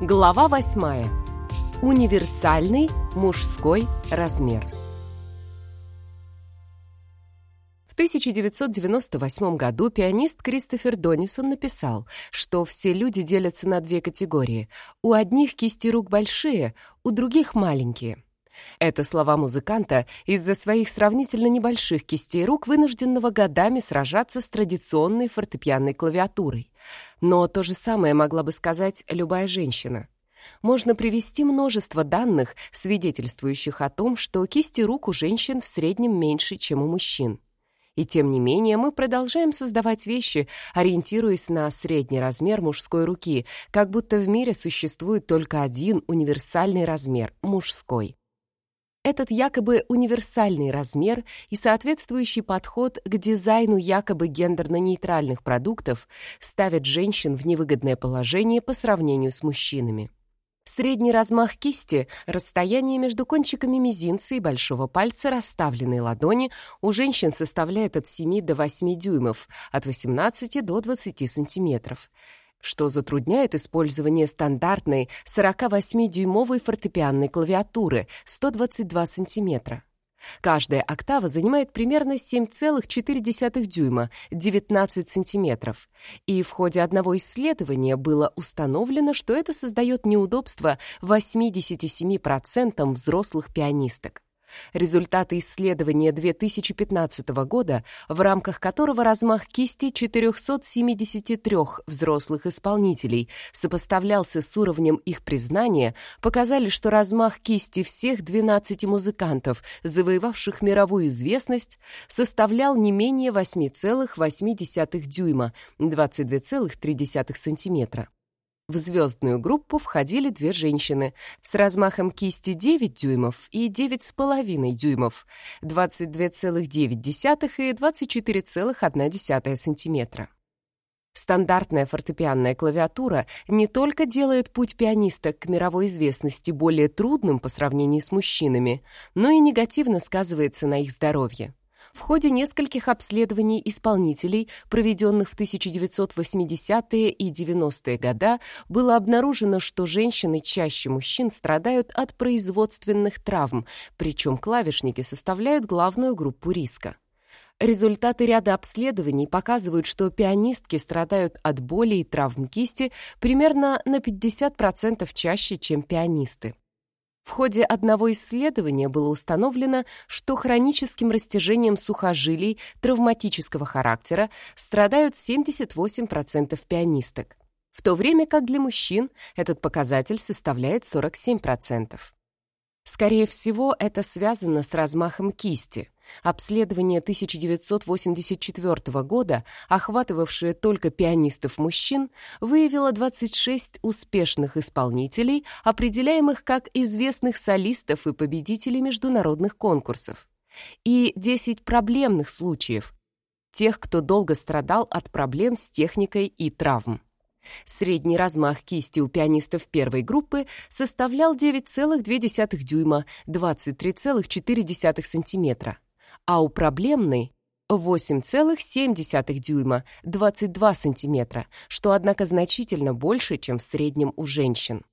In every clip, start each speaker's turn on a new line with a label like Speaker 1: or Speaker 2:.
Speaker 1: Глава 8. Универсальный мужской размер. В 1998 году пианист Кристофер Донисон написал, что все люди делятся на две категории. У одних кисти рук большие, у других маленькие. Это слова музыканта из-за своих сравнительно небольших кистей рук, вынужденного годами сражаться с традиционной фортепианной клавиатурой. Но то же самое могла бы сказать любая женщина. Можно привести множество данных, свидетельствующих о том, что кисти рук у женщин в среднем меньше, чем у мужчин. И тем не менее мы продолжаем создавать вещи, ориентируясь на средний размер мужской руки, как будто в мире существует только один универсальный размер — мужской. Этот якобы универсальный размер и соответствующий подход к дизайну якобы гендерно-нейтральных продуктов ставят женщин в невыгодное положение по сравнению с мужчинами. Средний размах кисти, расстояние между кончиками мизинца и большого пальца расставленной ладони у женщин составляет от 7 до 8 дюймов, от 18 до 20 сантиметров что затрудняет использование стандартной 48-дюймовой фортепианной клавиатуры 122 см. Каждая октава занимает примерно 7,4 дюйма, 19 сантиметров. И в ходе одного исследования было установлено, что это создает неудобства 87% взрослых пианисток. Результаты исследования 2015 года, в рамках которого размах кисти 473 взрослых исполнителей сопоставлялся с уровнем их признания, показали, что размах кисти всех 12 музыкантов, завоевавших мировую известность, составлял не менее 8,8 дюйма, 22,3 сантиметра. В звездную группу входили две женщины с размахом кисти 9 дюймов и 9,5 дюймов, 22,9 и 24,1 сантиметра. Стандартная фортепианная клавиатура не только делает путь пианиста к мировой известности более трудным по сравнению с мужчинами, но и негативно сказывается на их здоровье. В ходе нескольких обследований исполнителей, проведенных в 1980-е и 90-е года, было обнаружено, что женщины чаще мужчин страдают от производственных травм, причем клавишники составляют главную группу риска. Результаты ряда обследований показывают, что пианистки страдают от боли и травм кисти примерно на 50% чаще, чем пианисты. В ходе одного исследования было установлено, что хроническим растяжением сухожилий травматического характера страдают 78% пианисток, в то время как для мужчин этот показатель составляет 47%. Скорее всего, это связано с размахом кисти. Обследование 1984 года, охватывавшее только пианистов-мужчин, выявило 26 успешных исполнителей, определяемых как известных солистов и победителей международных конкурсов, и 10 проблемных случаев, тех, кто долго страдал от проблем с техникой и травм. Средний размах кисти у пианистов первой группы составлял 9,2 дюйма, 23,4 сантиметра, а у проблемной 8,7 дюйма, 22 сантиметра, что, однако, значительно больше, чем в среднем у женщин.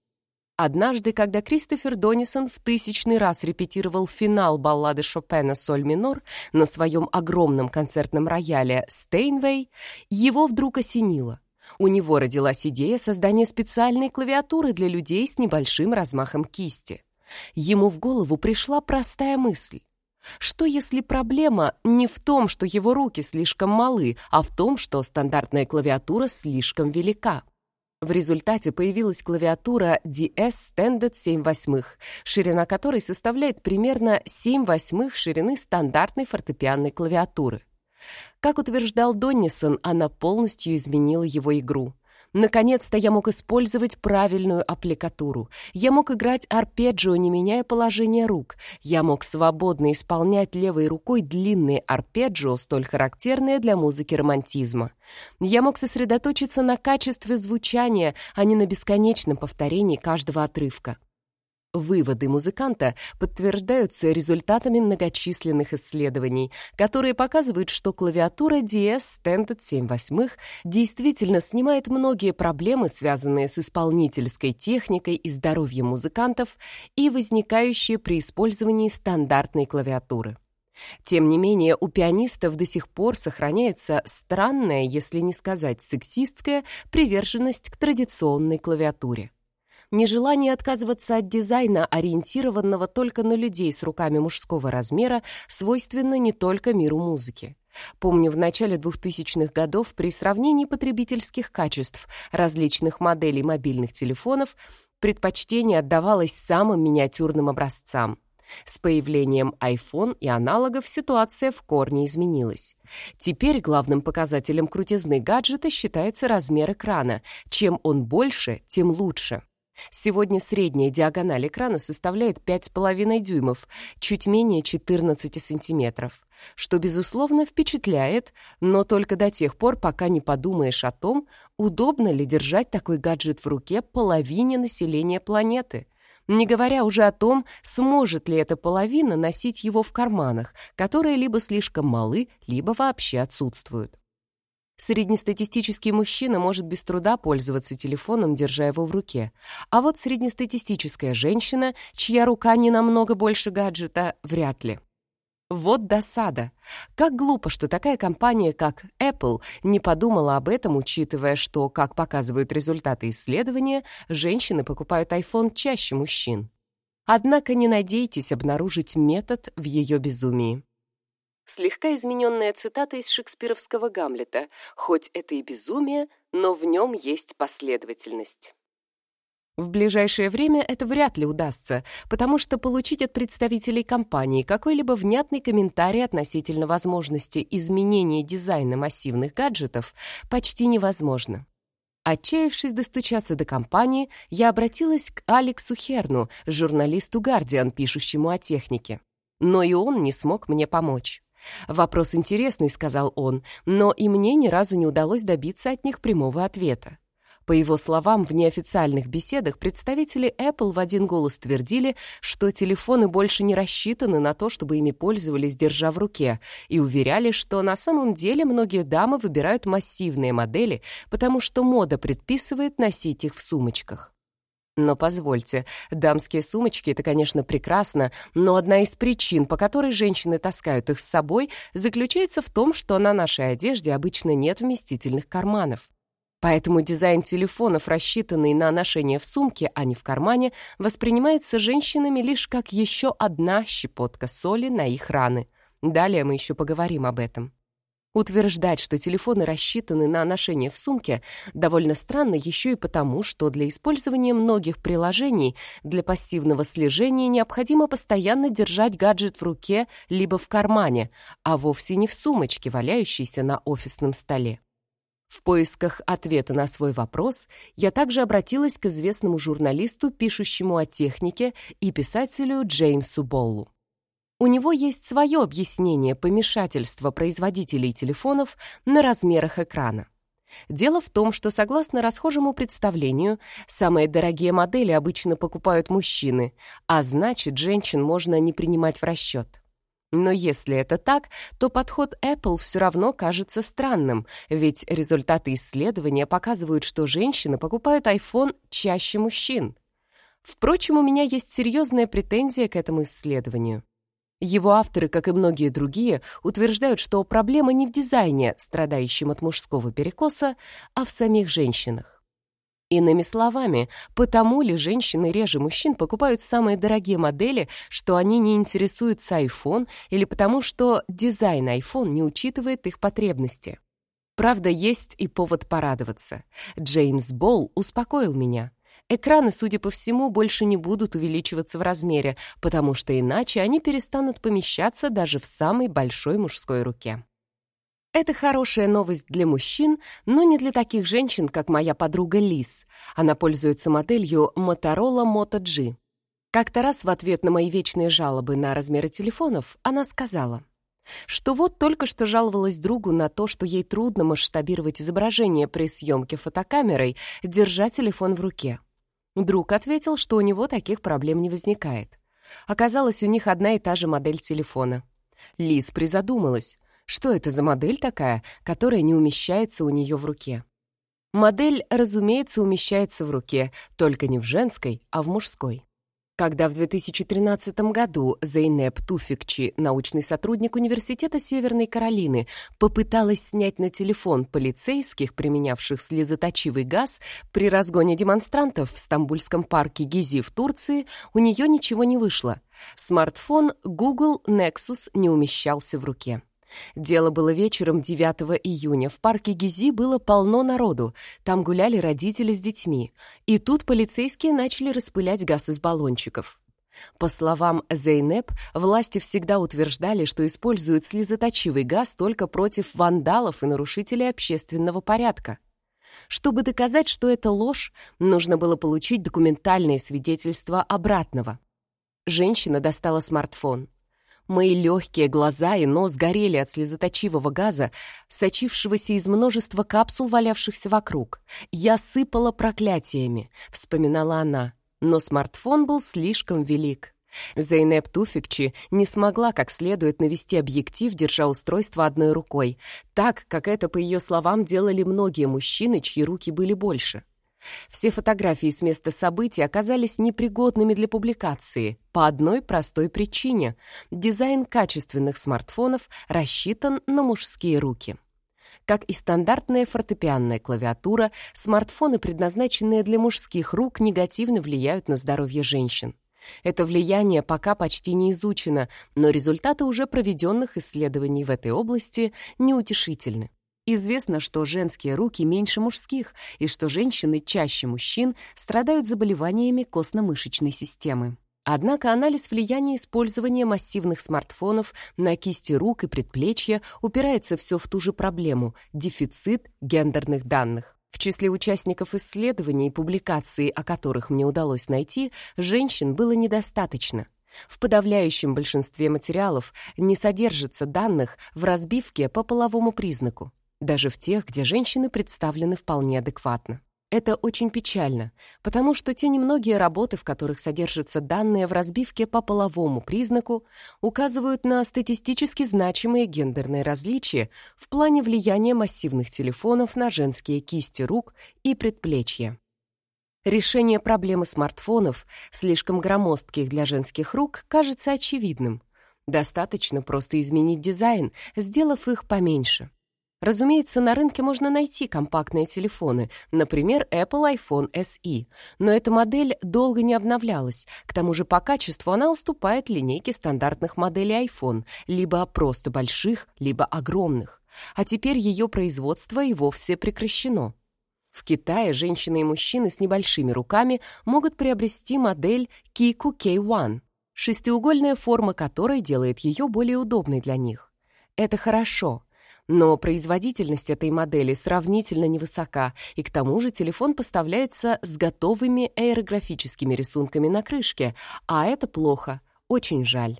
Speaker 1: Однажды, когда Кристофер Донисон в тысячный раз репетировал финал баллады Шопена «Соль минор» на своем огромном концертном рояле «Стейнвей», его вдруг осенило. У него родилась идея создания специальной клавиатуры для людей с небольшим размахом кисти. Ему в голову пришла простая мысль. Что если проблема не в том, что его руки слишком малы, а в том, что стандартная клавиатура слишком велика? В результате появилась клавиатура DS Standard 7 восьмых, ширина которой составляет примерно 7 восьмых ширины стандартной фортепианной клавиатуры. Как утверждал Доннисон, она полностью изменила его игру. Наконец-то я мог использовать правильную аппликатуру. Я мог играть арпеджио, не меняя положение рук. Я мог свободно исполнять левой рукой длинные арпеджио, столь характерные для музыки романтизма. Я мог сосредоточиться на качестве звучания, а не на бесконечном повторении каждого отрывка. Выводы музыканта подтверждаются результатами многочисленных исследований, которые показывают, что клавиатура DS Standard 7 восьмых действительно снимает многие проблемы, связанные с исполнительской техникой и здоровьем музыкантов и возникающие при использовании стандартной клавиатуры. Тем не менее, у пианистов до сих пор сохраняется странная, если не сказать сексистская, приверженность к традиционной клавиатуре. Нежелание отказываться от дизайна, ориентированного только на людей с руками мужского размера, свойственно не только миру музыки. Помню, в начале 2000-х годов при сравнении потребительских качеств различных моделей мобильных телефонов предпочтение отдавалось самым миниатюрным образцам. С появлением iPhone и аналогов ситуация в корне изменилась. Теперь главным показателем крутизны гаджета считается размер экрана. Чем он больше, тем лучше. Сегодня средняя диагональ экрана составляет 5,5 дюймов, чуть менее 14 сантиметров, что, безусловно, впечатляет, но только до тех пор, пока не подумаешь о том, удобно ли держать такой гаджет в руке половине населения планеты. Не говоря уже о том, сможет ли эта половина носить его в карманах, которые либо слишком малы, либо вообще отсутствуют. Среднестатистический мужчина может без труда пользоваться телефоном, держа его в руке. А вот среднестатистическая женщина, чья рука не намного больше гаджета, вряд ли. Вот досада. Как глупо, что такая компания, как Apple, не подумала об этом, учитывая, что, как показывают результаты исследования, женщины покупают iPhone чаще мужчин. Однако не надейтесь обнаружить метод в ее безумии. Слегка измененная цитата из шекспировского Гамлета, хоть это и безумие, но в нем есть последовательность. В ближайшее время это вряд ли удастся, потому что получить от представителей компании какой-либо внятный комментарий относительно возможности изменения дизайна массивных гаджетов почти невозможно. Отчаявшись достучаться до компании, я обратилась к Алексу Херну, журналисту «Гардиан», пишущему о технике. Но и он не смог мне помочь. «Вопрос интересный», — сказал он, но и мне ни разу не удалось добиться от них прямого ответа. По его словам, в неофициальных беседах представители Apple в один голос твердили, что телефоны больше не рассчитаны на то, чтобы ими пользовались, держа в руке, и уверяли, что на самом деле многие дамы выбирают массивные модели, потому что мода предписывает носить их в сумочках. Но позвольте, дамские сумочки — это, конечно, прекрасно, но одна из причин, по которой женщины таскают их с собой, заключается в том, что на нашей одежде обычно нет вместительных карманов. Поэтому дизайн телефонов, рассчитанный на ношение в сумке, а не в кармане, воспринимается женщинами лишь как еще одна щепотка соли на их раны. Далее мы еще поговорим об этом. Утверждать, что телефоны рассчитаны на ношение в сумке, довольно странно еще и потому, что для использования многих приложений для пассивного слежения необходимо постоянно держать гаджет в руке либо в кармане, а вовсе не в сумочке, валяющейся на офисном столе. В поисках ответа на свой вопрос я также обратилась к известному журналисту, пишущему о технике, и писателю Джеймсу Боллу. У него есть свое объяснение помешательства производителей телефонов на размерах экрана. Дело в том, что согласно расхожему представлению, самые дорогие модели обычно покупают мужчины, а значит, женщин можно не принимать в расчет. Но если это так, то подход Apple все равно кажется странным, ведь результаты исследования показывают, что женщины покупают iPhone чаще мужчин. Впрочем, у меня есть серьезная претензия к этому исследованию. Его авторы, как и многие другие, утверждают, что проблема не в дизайне, страдающем от мужского перекоса, а в самих женщинах. Иными словами, потому ли женщины реже мужчин покупают самые дорогие модели, что они не интересуются iPhone, или потому что дизайн iPhone не учитывает их потребности? Правда, есть и повод порадоваться. Джеймс Болл успокоил меня. Экраны, судя по всему, больше не будут увеличиваться в размере, потому что иначе они перестанут помещаться даже в самой большой мужской руке. Это хорошая новость для мужчин, но не для таких женщин, как моя подруга Лиз. Она пользуется моделью Motorola Moto G. Как-то раз в ответ на мои вечные жалобы на размеры телефонов она сказала, что вот только что жаловалась другу на то, что ей трудно масштабировать изображение при съемке фотокамерой, держа телефон в руке. Друг ответил, что у него таких проблем не возникает. Оказалось, у них одна и та же модель телефона. Лиз призадумалась, что это за модель такая, которая не умещается у нее в руке. Модель, разумеется, умещается в руке, только не в женской, а в мужской. Когда в 2013 году Зейнеп Туфикчи, научный сотрудник Университета Северной Каролины, попыталась снять на телефон полицейских, применявших слезоточивый газ, при разгоне демонстрантов в Стамбульском парке Гизи в Турции, у нее ничего не вышло. Смартфон Google Nexus не умещался в руке. Дело было вечером 9 июня. В парке Гизи было полно народу. Там гуляли родители с детьми. И тут полицейские начали распылять газ из баллончиков. По словам Зейнеп, власти всегда утверждали, что используют слезоточивый газ только против вандалов и нарушителей общественного порядка. Чтобы доказать, что это ложь, нужно было получить документальные свидетельства обратного. Женщина достала смартфон. Мои легкие глаза и нос горели от слезоточивого газа, сочившегося из множества капсул, валявшихся вокруг. Я сыпала проклятиями, вспоминала она, но смартфон был слишком велик. Зейнеп Туфикчи не смогла как следует навести объектив, держа устройство одной рукой, так, как это, по ее словам, делали многие мужчины, чьи руки были больше. Все фотографии с места событий оказались непригодными для публикации по одной простой причине. Дизайн качественных смартфонов рассчитан на мужские руки. Как и стандартная фортепианная клавиатура, смартфоны, предназначенные для мужских рук, негативно влияют на здоровье женщин. Это влияние пока почти не изучено, но результаты уже проведенных исследований в этой области неутешительны. Известно, что женские руки меньше мужских и что женщины чаще мужчин страдают заболеваниями костно-мышечной системы. Однако анализ влияния использования массивных смартфонов на кисти рук и предплечья упирается все в ту же проблему – дефицит гендерных данных. В числе участников исследований и публикаций, о которых мне удалось найти, женщин было недостаточно. В подавляющем большинстве материалов не содержится данных в разбивке по половому признаку даже в тех, где женщины представлены вполне адекватно. Это очень печально, потому что те немногие работы, в которых содержатся данные в разбивке по половому признаку, указывают на статистически значимые гендерные различия в плане влияния массивных телефонов на женские кисти рук и предплечья. Решение проблемы смартфонов, слишком громоздких для женских рук, кажется очевидным. Достаточно просто изменить дизайн, сделав их поменьше. Разумеется, на рынке можно найти компактные телефоны, например, Apple iPhone SE, но эта модель долго не обновлялась, к тому же по качеству она уступает линейке стандартных моделей iPhone, либо просто больших, либо огромных. А теперь ее производство и вовсе прекращено. В Китае женщины и мужчины с небольшими руками могут приобрести модель Kiku K1, шестиугольная форма которой делает ее более удобной для них. Это хорошо, но производительность этой модели сравнительно невысока, и к тому же телефон поставляется с готовыми аэрографическими рисунками на крышке, а это плохо, очень жаль.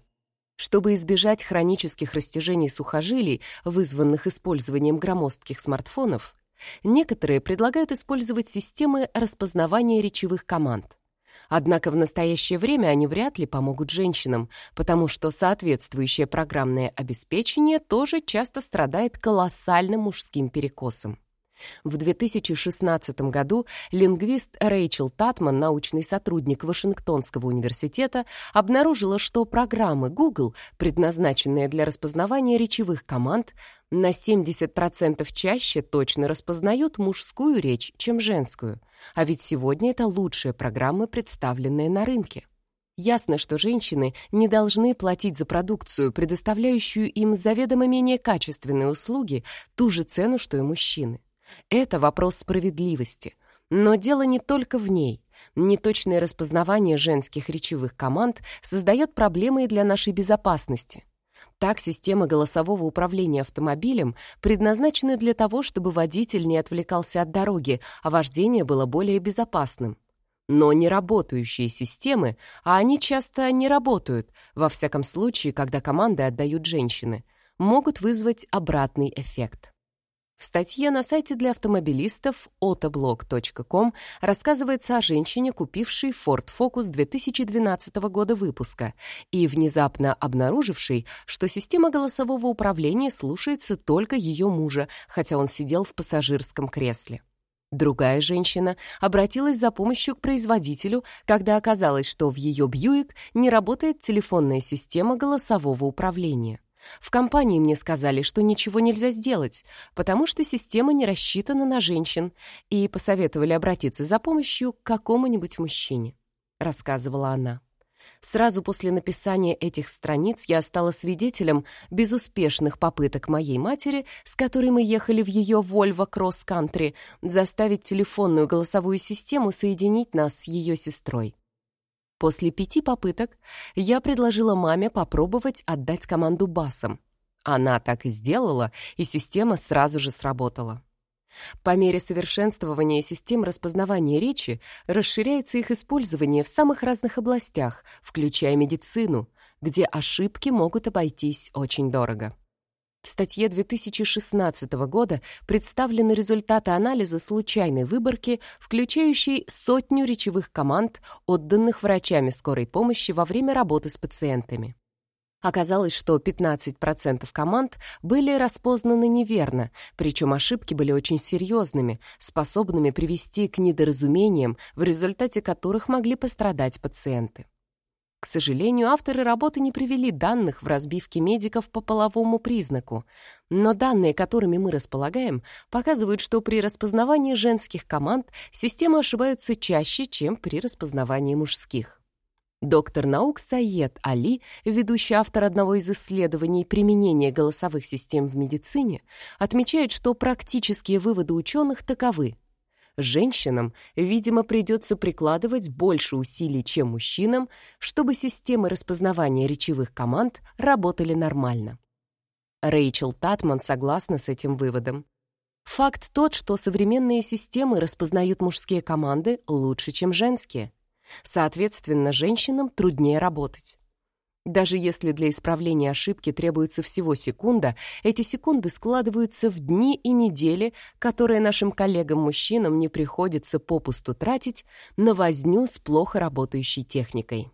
Speaker 1: Чтобы избежать хронических растяжений сухожилий, вызванных использованием громоздких смартфонов, некоторые предлагают использовать системы распознавания речевых команд. Однако в настоящее время они вряд ли помогут женщинам, потому что соответствующее программное обеспечение тоже часто страдает колоссальным мужским перекосом. В 2016 году лингвист Рэйчел Татман, научный сотрудник Вашингтонского университета, обнаружила, что программы Google, предназначенные для распознавания речевых команд, на 70% чаще точно распознают мужскую речь, чем женскую. А ведь сегодня это лучшие программы, представленные на рынке. Ясно, что женщины не должны платить за продукцию, предоставляющую им заведомо менее качественные услуги, ту же цену, что и мужчины. Это вопрос справедливости. Но дело не только в ней. Неточное распознавание женских речевых команд создает проблемы и для нашей безопасности. Так, системы голосового управления автомобилем предназначены для того, чтобы водитель не отвлекался от дороги, а вождение было более безопасным. Но неработающие системы, а они часто не работают, во всяком случае, когда команды отдают женщины, могут вызвать обратный эффект. В статье на сайте для автомобилистов autoblog.com рассказывается о женщине, купившей Ford Focus 2012 года выпуска и внезапно обнаружившей, что система голосового управления слушается только ее мужа, хотя он сидел в пассажирском кресле. Другая женщина обратилась за помощью к производителю, когда оказалось, что в ее Бьюик не работает телефонная система голосового управления. В компании мне сказали, что ничего нельзя сделать, потому что система не рассчитана на женщин, и посоветовали обратиться за помощью к какому-нибудь мужчине», — рассказывала она. Сразу после написания этих страниц я стала свидетелем безуспешных попыток моей матери, с которой мы ехали в ее Volvo Cross Country, заставить телефонную голосовую систему соединить нас с ее сестрой. После пяти попыток я предложила маме попробовать отдать команду басом. Она так и сделала, и система сразу же сработала. По мере совершенствования систем распознавания речи расширяется их использование в самых разных областях, включая медицину, где ошибки могут обойтись очень дорого. В статье 2016 года представлены результаты анализа случайной выборки, включающей сотню речевых команд, отданных врачами скорой помощи во время работы с пациентами. Оказалось, что 15% команд были распознаны неверно, причем ошибки были очень серьезными, способными привести к недоразумениям, в результате которых могли пострадать пациенты. К сожалению, авторы работы не привели данных в разбивке медиков по половому признаку, но данные, которыми мы располагаем, показывают, что при распознавании женских команд системы ошибаются чаще, чем при распознавании мужских. Доктор наук Саед Али, ведущий автор одного из исследований применения голосовых систем в медицине, отмечает, что практические выводы ученых таковы. Женщинам, видимо, придется прикладывать больше усилий, чем мужчинам, чтобы системы распознавания речевых команд работали нормально. Рэйчел Татман согласна с этим выводом. Факт тот, что современные системы распознают мужские команды лучше, чем женские. Соответственно, женщинам труднее работать. Даже если для исправления ошибки требуется всего секунда, эти секунды складываются в дни и недели, которые нашим коллегам-мужчинам не приходится попусту тратить на возню с плохо работающей техникой.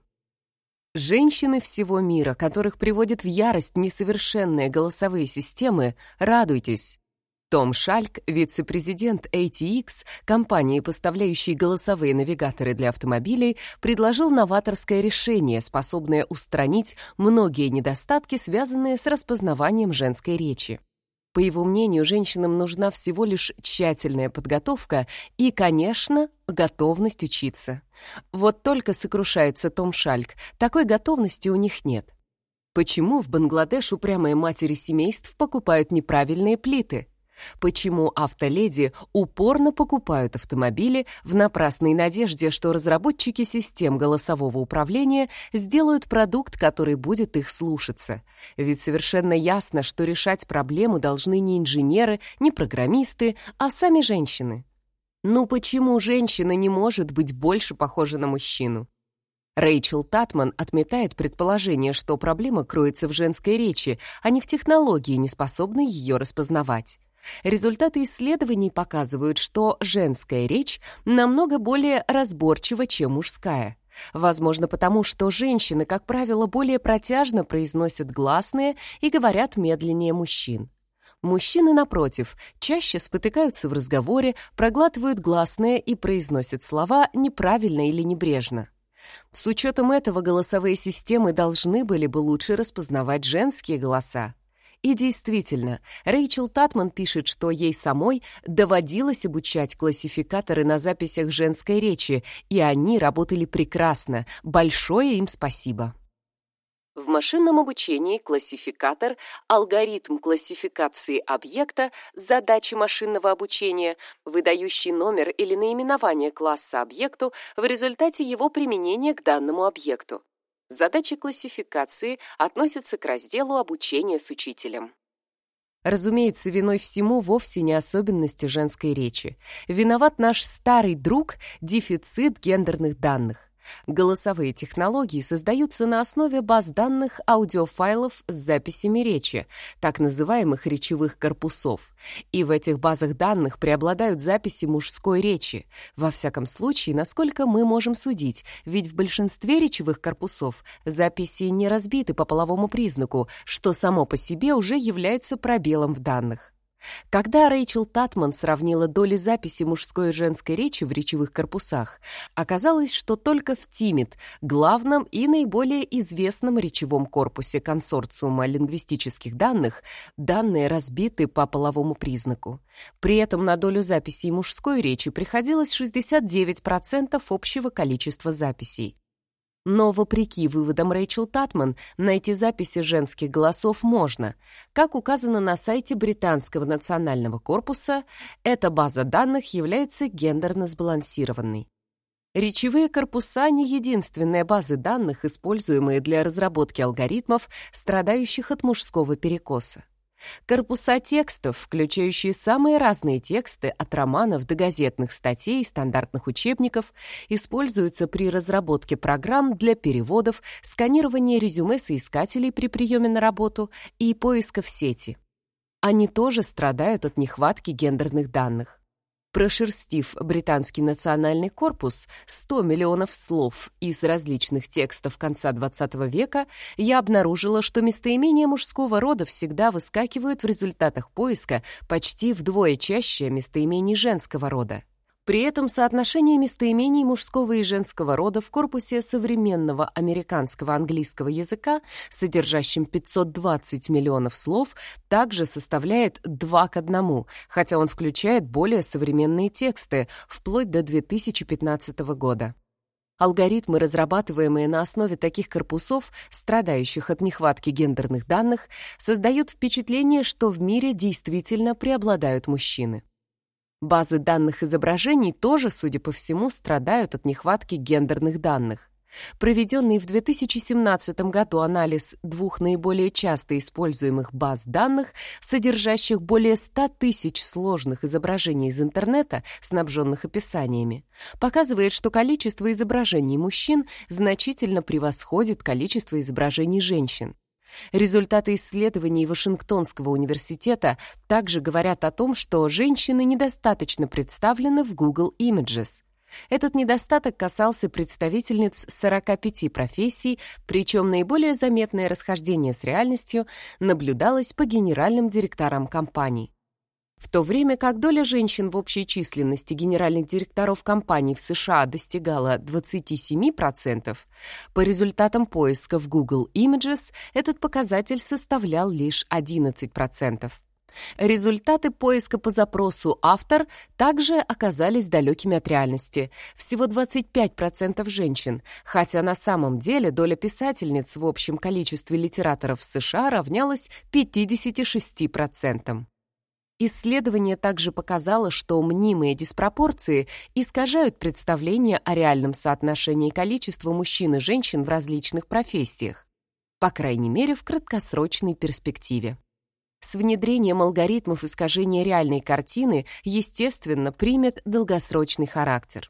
Speaker 1: Женщины всего мира, которых приводят в ярость несовершенные голосовые системы, радуйтесь. Том Шальк, вице-президент ATX, компании, поставляющей голосовые навигаторы для автомобилей, предложил новаторское решение, способное устранить многие недостатки, связанные с распознаванием женской речи. По его мнению, женщинам нужна всего лишь тщательная подготовка и, конечно, готовность учиться. Вот только сокрушается Том Шальк, такой готовности у них нет. Почему в Бангладеш упрямые матери семейств покупают неправильные плиты? Почему автоледи упорно покупают автомобили в напрасной надежде, что разработчики систем голосового управления сделают продукт, который будет их слушаться? Ведь совершенно ясно, что решать проблему должны не инженеры, не программисты, а сами женщины. Ну почему женщина не может быть больше похожа на мужчину? Рэйчел Татман отметает предположение, что проблема кроется в женской речи, а не в технологии, не способной ее распознавать. Результаты исследований показывают, что женская речь намного более разборчива, чем мужская. Возможно, потому что женщины, как правило, более протяжно произносят гласные и говорят медленнее мужчин. Мужчины, напротив, чаще спотыкаются в разговоре, проглатывают гласные и произносят слова неправильно или небрежно. С учетом этого голосовые системы должны были бы лучше распознавать женские голоса. И действительно, Рэйчел Татман пишет, что ей самой доводилось обучать классификаторы на записях женской речи, и они работали прекрасно. Большое им спасибо. В машинном обучении классификатор — алгоритм классификации объекта, задачи машинного обучения, выдающий номер или наименование класса объекту в результате его применения к данному объекту. Задачи классификации относятся к разделу обучения с учителем. Разумеется, виной всему вовсе не особенности женской речи. Виноват наш старый друг – дефицит гендерных данных. Голосовые технологии создаются на основе баз данных аудиофайлов с записями речи, так называемых речевых корпусов. И в этих базах данных преобладают записи мужской речи. Во всяком случае, насколько мы можем судить, ведь в большинстве речевых корпусов записи не разбиты по половому признаку, что само по себе уже является пробелом в данных. Когда Рэйчел Татман сравнила доли записи мужской и женской речи в речевых корпусах, оказалось, что только в ТИМИТ, главном и наиболее известном речевом корпусе консорциума лингвистических данных, данные разбиты по половому признаку. При этом на долю записей мужской речи приходилось 69% общего количества записей. Но, вопреки выводам Рэйчел Татман, найти записи женских голосов можно. Как указано на сайте Британского национального корпуса, эта база данных является гендерно сбалансированной. Речевые корпуса — не единственные базы данных, используемые для разработки алгоритмов, страдающих от мужского перекоса. Корпуса текстов, включающие самые разные тексты от романов до газетных статей и стандартных учебников, используются при разработке программ для переводов, сканирования резюме соискателей при приеме на работу и поиска в сети. Они тоже страдают от нехватки гендерных данных. Прошерстив британский национальный корпус 100 миллионов слов из различных текстов конца XX века, я обнаружила, что местоимения мужского рода всегда выскакивают в результатах поиска почти вдвое чаще местоимений женского рода. При этом соотношение местоимений мужского и женского рода в корпусе современного американского английского языка, содержащем 520 миллионов слов, также составляет 2 к 1, хотя он включает более современные тексты, вплоть до 2015 года. Алгоритмы, разрабатываемые на основе таких корпусов, страдающих от нехватки гендерных данных, создают впечатление, что в мире действительно преобладают мужчины. Базы данных изображений тоже, судя по всему, страдают от нехватки гендерных данных. Проведенный в 2017 году анализ двух наиболее часто используемых баз данных, содержащих более 100 тысяч сложных изображений из интернета, снабженных описаниями, показывает, что количество изображений мужчин значительно превосходит количество изображений женщин. Результаты исследований Вашингтонского университета также говорят о том, что женщины недостаточно представлены в Google Images. Этот недостаток касался представительниц 45 профессий, причем наиболее заметное расхождение с реальностью наблюдалось по генеральным директорам компаний. В то время как доля женщин в общей численности генеральных директоров компаний в США достигала 27%, по результатам поиска в Google Images этот показатель составлял лишь 11%. Результаты поиска по запросу «автор» также оказались далекими от реальности. Всего 25% женщин, хотя на самом деле доля писательниц в общем количестве литераторов в США равнялась 56%. Исследование также показало, что мнимые диспропорции искажают представление о реальном соотношении количества мужчин и женщин в различных профессиях, по крайней мере, в краткосрочной перспективе. С внедрением алгоритмов искажения реальной картины, естественно, примет долгосрочный характер.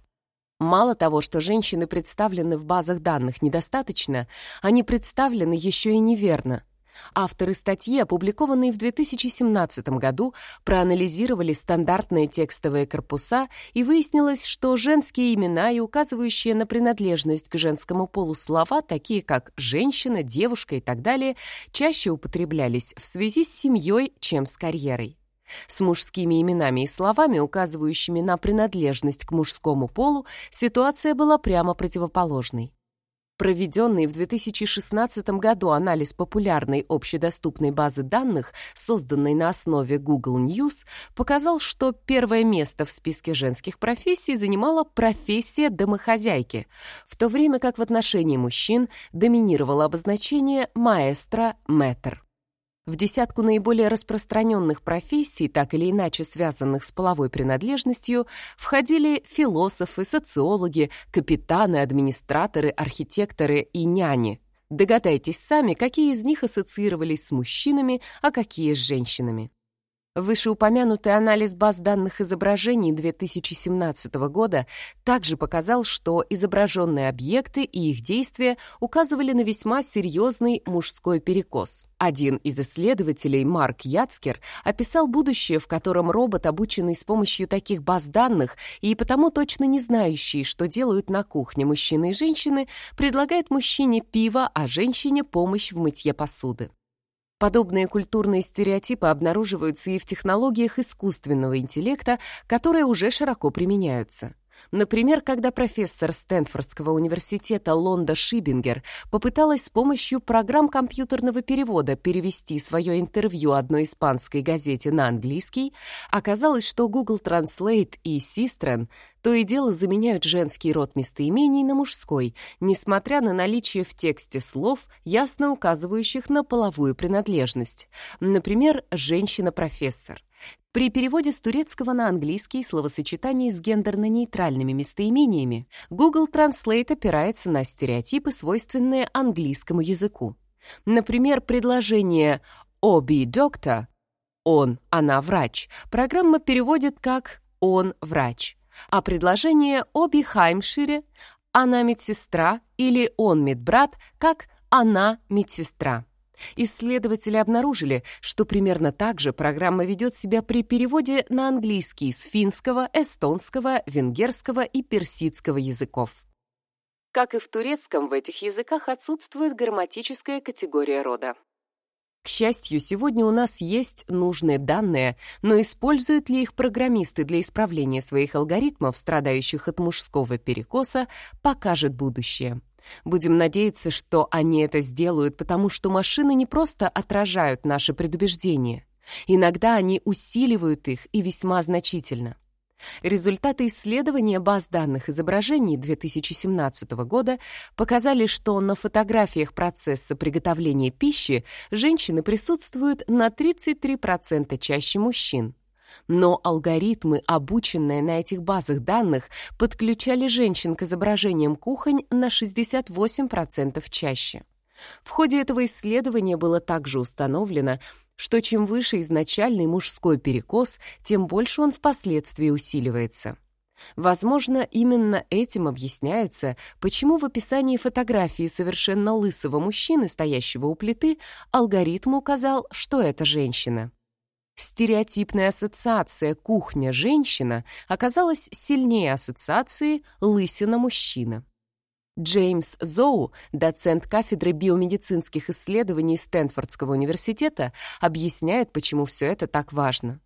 Speaker 1: Мало того, что женщины представлены в базах данных недостаточно, они представлены еще и неверно – Авторы статьи, опубликованной в 2017 году, проанализировали стандартные текстовые корпуса и выяснилось, что женские имена и указывающие на принадлежность к женскому полу слова, такие как «женщина», «девушка» и так далее, чаще употреблялись в связи с семьей, чем с карьерой. С мужскими именами и словами, указывающими на принадлежность к мужскому полу, ситуация была прямо противоположной. Проведенный в 2016 году анализ популярной общедоступной базы данных, созданной на основе Google News, показал, что первое место в списке женских профессий занимала профессия домохозяйки, в то время как в отношении мужчин доминировало обозначение «маэстро-мэтр». В десятку наиболее распространенных профессий, так или иначе связанных с половой принадлежностью, входили философы, социологи, капитаны, администраторы, архитекторы и няни. Догадайтесь сами, какие из них ассоциировались с мужчинами, а какие с женщинами. Вышеупомянутый анализ баз данных изображений 2017 года также показал, что изображенные объекты и их действия указывали на весьма серьезный мужской перекос. Один из исследователей, Марк Яцкер, описал будущее, в котором робот, обученный с помощью таких баз данных и потому точно не знающий, что делают на кухне мужчины и женщины, предлагает мужчине пиво, а женщине помощь в мытье посуды. Подобные культурные стереотипы обнаруживаются и в технологиях искусственного интеллекта, которые уже широко применяются. Например, когда профессор Стэнфордского университета Лонда Шибингер попыталась с помощью программ компьютерного перевода перевести свое интервью одной испанской газете на английский, оказалось, что Google Translate и Sistren то и дело заменяют женский род местоимений на мужской, несмотря на наличие в тексте слов, ясно указывающих на половую принадлежность. Например, «женщина-профессор». При переводе с турецкого на английский словосочетаний с гендерно-нейтральными местоимениями Google Translate опирается на стереотипы, свойственные английскому языку. Например, предложение «Оби доктор» — «он», «она врач» программа переводит как «он врач», а предложение «Оби Хаймшире» — «она медсестра» или «он медбрат» как «она медсестра». Исследователи обнаружили, что примерно так же программа ведет себя при переводе на английский с финского, эстонского, венгерского и персидского языков. Как и в турецком, в этих языках отсутствует грамматическая категория рода. К счастью, сегодня у нас есть нужные данные, но используют ли их программисты для исправления своих алгоритмов, страдающих от мужского перекоса, покажет будущее. Будем надеяться, что они это сделают, потому что машины не просто отражают наши предубеждения. Иногда они усиливают их и весьма значительно. Результаты исследования баз данных изображений 2017 года показали, что на фотографиях процесса приготовления пищи женщины присутствуют на 33% чаще мужчин. Но алгоритмы, обученные на этих базах данных, подключали женщин к изображениям кухонь на 68% чаще. В ходе этого исследования было также установлено, что чем выше изначальный мужской перекос, тем больше он впоследствии усиливается. Возможно, именно этим объясняется, почему в описании фотографии совершенно лысого мужчины, стоящего у плиты, алгоритм указал, что это женщина. Стереотипная ассоциация «кухня-женщина» оказалась сильнее ассоциации «лысина-мужчина». Джеймс Зоу, доцент кафедры биомедицинских исследований Стэнфордского университета, объясняет, почему все это так важно.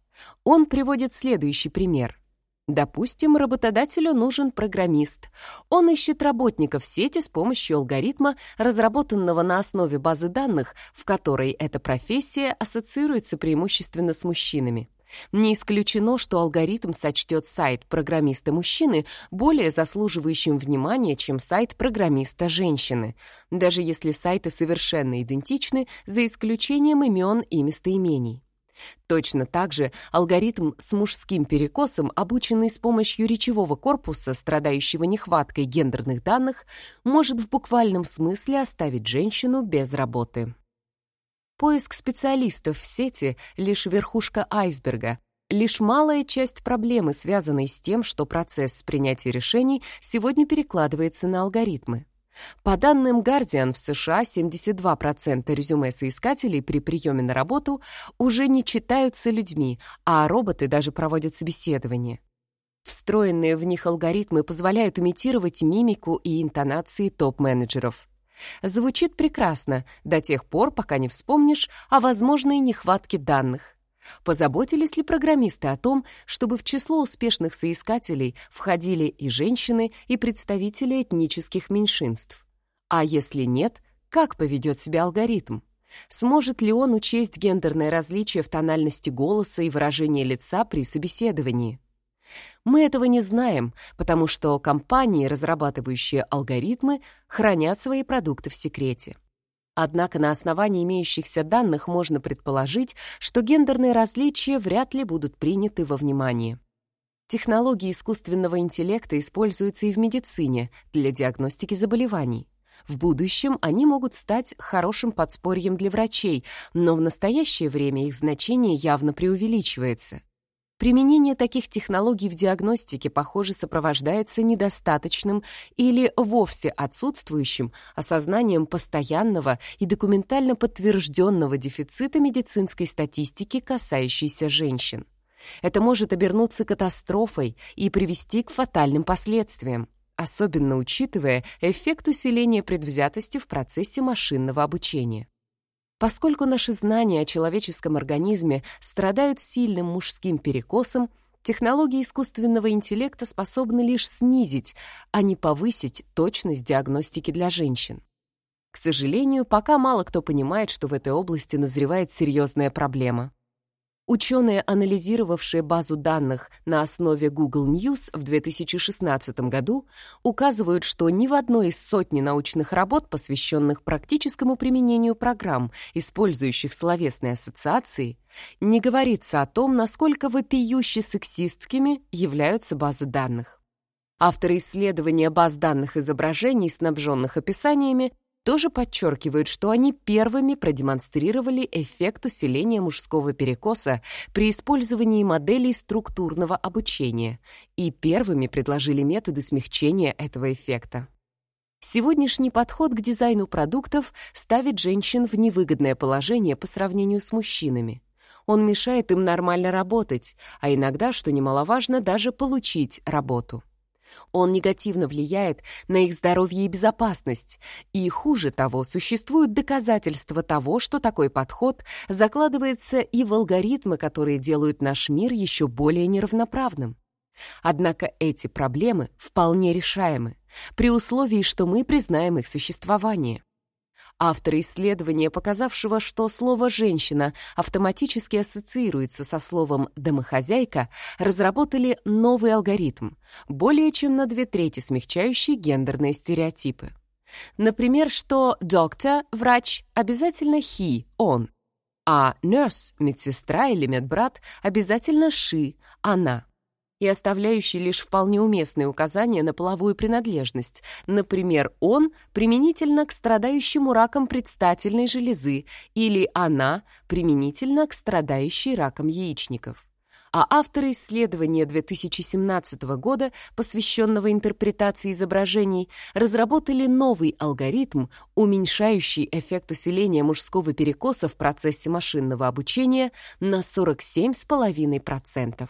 Speaker 1: Он приводит следующий пример. Допустим, работодателю нужен программист. Он ищет работников в сети с помощью алгоритма, разработанного на основе базы данных, в которой эта профессия ассоциируется преимущественно с мужчинами. Не исключено, что алгоритм сочтет сайт программиста-мужчины более заслуживающим внимания, чем сайт программиста-женщины, даже если сайты совершенно идентичны, за исключением имен и местоимений. Точно так же алгоритм с мужским перекосом, обученный с помощью речевого корпуса, страдающего нехваткой гендерных данных, может в буквальном смысле оставить женщину без работы. Поиск специалистов в сети — лишь верхушка айсберга, лишь малая часть проблемы, связанной с тем, что процесс принятия решений сегодня перекладывается на алгоритмы. По данным Guardian, в США 72% резюме соискателей при приеме на работу уже не читаются людьми, а роботы даже проводят собеседование. Встроенные в них алгоритмы позволяют имитировать мимику и интонации топ-менеджеров. Звучит прекрасно до тех пор, пока не вспомнишь о возможной нехватке данных. Позаботились ли программисты о том, чтобы в число успешных соискателей входили и женщины, и представители этнических меньшинств? А если нет, как поведет себя алгоритм? Сможет ли он учесть гендерное различие в тональности голоса и выражении лица при собеседовании? Мы этого не знаем, потому что компании, разрабатывающие алгоритмы, хранят свои продукты в секрете. Однако на основании имеющихся данных можно предположить, что гендерные различия вряд ли будут приняты во внимание. Технологии искусственного интеллекта используются и в медицине для диагностики заболеваний. В будущем они могут стать хорошим подспорьем для врачей, но в настоящее время их значение явно преувеличивается. Применение таких технологий в диагностике, похоже, сопровождается недостаточным или вовсе отсутствующим осознанием постоянного и документально подтвержденного дефицита медицинской статистики, касающейся женщин. Это может обернуться катастрофой и привести к фатальным последствиям, особенно учитывая эффект усиления предвзятости в процессе машинного обучения. Поскольку наши знания о человеческом организме страдают сильным мужским перекосом, технологии искусственного интеллекта способны лишь снизить, а не повысить точность диагностики для женщин. К сожалению, пока мало кто понимает, что в этой области назревает серьезная проблема. Ученые, анализировавшие базу данных на основе Google News в 2016 году, указывают, что ни в одной из сотни научных работ, посвященных практическому применению программ, использующих словесные ассоциации, не говорится о том, насколько вопиюще сексистскими являются базы данных. Авторы исследования баз данных изображений, снабженных описаниями, тоже подчеркивают, что они первыми продемонстрировали эффект усиления мужского перекоса при использовании моделей структурного обучения и первыми предложили методы смягчения этого эффекта. Сегодняшний подход к дизайну продуктов ставит женщин в невыгодное положение по сравнению с мужчинами. Он мешает им нормально работать, а иногда, что немаловажно, даже получить работу. Он негативно влияет на их здоровье и безопасность. И хуже того, существуют доказательства того, что такой подход закладывается и в алгоритмы, которые делают наш мир еще более неравноправным. Однако эти проблемы вполне решаемы, при условии, что мы признаем их существование. Авторы исследования, показавшего, что слово «женщина» автоматически ассоциируется со словом «домохозяйка», разработали новый алгоритм, более чем на две трети смягчающий гендерные стереотипы. Например, что «доктор» — врач, обязательно «he» — он, а «nurse» — медсестра или медбрат — обязательно «she» — она и оставляющий лишь вполне уместные указания на половую принадлежность. Например, он применительно к страдающему раком предстательной железы или она применительно к страдающей раком яичников. А авторы исследования 2017 года, посвященного интерпретации изображений, разработали новый алгоритм, уменьшающий эффект усиления мужского перекоса в процессе машинного обучения на 47,5%.